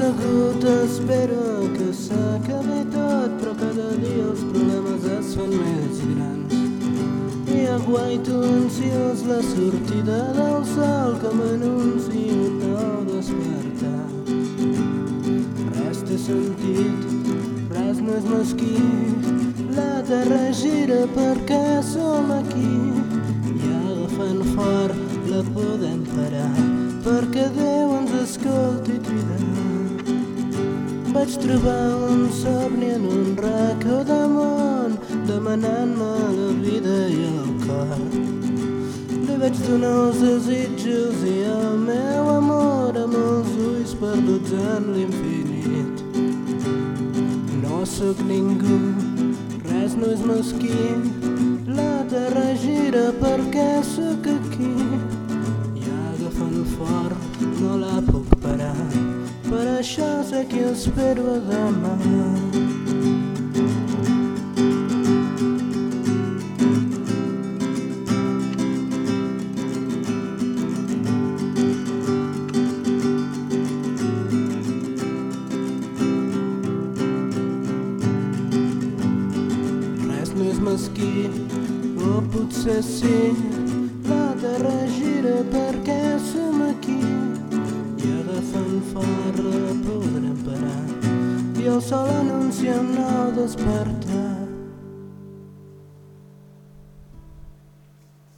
assegut espero que s'acabi tot, però cada dia els problemes es fan més grans. I aguaito ansiós la sortida del sol que m'anunci un nou despertar. Res té sentit, res no és mesquí, la terra gira perquè som aquí i agafant fort la podem parar perquè Déu ens escolti cridar. Vaig trobar un somni en un racó de món demanant-me la vida i el cor. Li vaig donar els desitjos i el meu amor amb els ulls perduts en l'infinit. No sóc ningú, res no és mesquí, la terra gira perquè sóc aquí i agafant fort no la puc parar per això sé que espero a demà res no és mesquí o potser sí la terra gira perquè som fort la podrem parar i el sol anuncia un nou despertar